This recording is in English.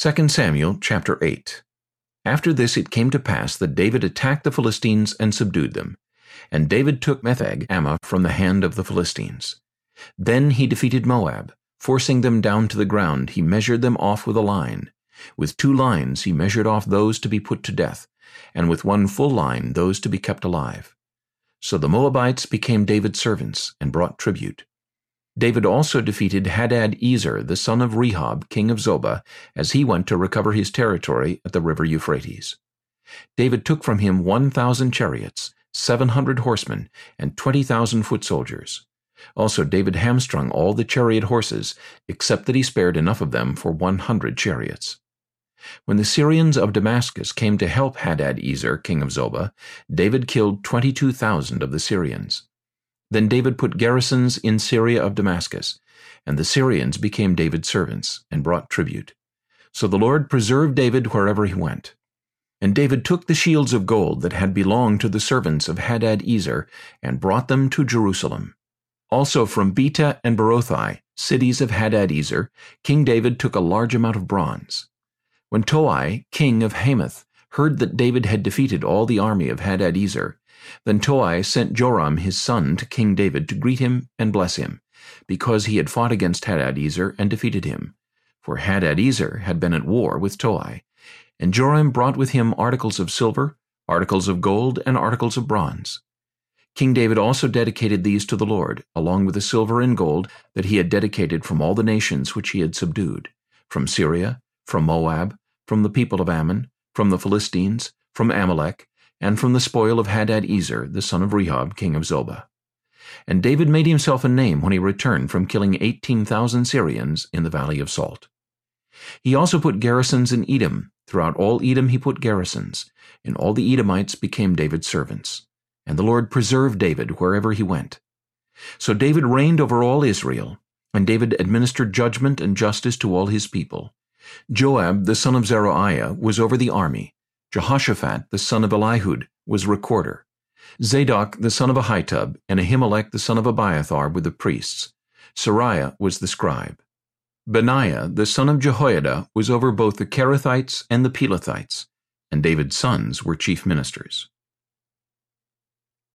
2 Samuel chapter 8 After this it came to pass that David attacked the Philistines and subdued them. And David took Metheg Ammah from the hand of the Philistines. Then he defeated Moab. Forcing them down to the ground, he measured them off with a line. With two lines he measured off those to be put to death, and with one full line those to be kept alive. So the Moabites became David's servants, and brought tribute. David also defeated Hadad-ezer, the son of Rehob, king of Zobah, as he went to recover his territory at the river Euphrates. David took from him 1,000 chariots, 700 horsemen, and 20,000 foot soldiers. Also David hamstrung all the chariot horses, except that he spared enough of them for 100 chariots. When the Syrians of Damascus came to help Hadad-ezer, king of Zobah, David killed 22,000 of the Syrians. Then David put garrisons in Syria of Damascus, and the Syrians became David's servants, and brought tribute. So the Lord preserved David wherever he went. And David took the shields of gold that had belonged to the servants of Hadad-ezer, and brought them to Jerusalem. Also from Betah and Berothai, cities of Hadad-ezer, King David took a large amount of bronze. When Toi, king of Hamath, heard that David had defeated all the army of Hadad-ezer, then Toi sent Joram his son to King David to greet him and bless him, because he had fought against Hadadezer and defeated him. For Hadadezer had been at war with Toi. And Joram brought with him articles of silver, articles of gold, and articles of bronze. King David also dedicated these to the Lord, along with the silver and gold that he had dedicated from all the nations which he had subdued, from Syria, from Moab, from the people of Ammon, from the Philistines, from Amalek, and from the spoil of Hadad-ezer, the son of Rehob, king of Zobah. And David made himself a name when he returned from killing 18,000 Syrians in the Valley of Salt. He also put garrisons in Edom. Throughout all Edom he put garrisons, and all the Edomites became David's servants. And the Lord preserved David wherever he went. So David reigned over all Israel, and David administered judgment and justice to all his people. Joab the son of Zeruiah was over the army, Jehoshaphat the son of Ahilud was recorder. Zadok the son of Ahitub and Ahimelech the son of Abiathar were the priests. Seraiah was the scribe. Benaiah the son of Jehoiada was over both the Cherethites and the Pelethites, and David's sons were chief ministers.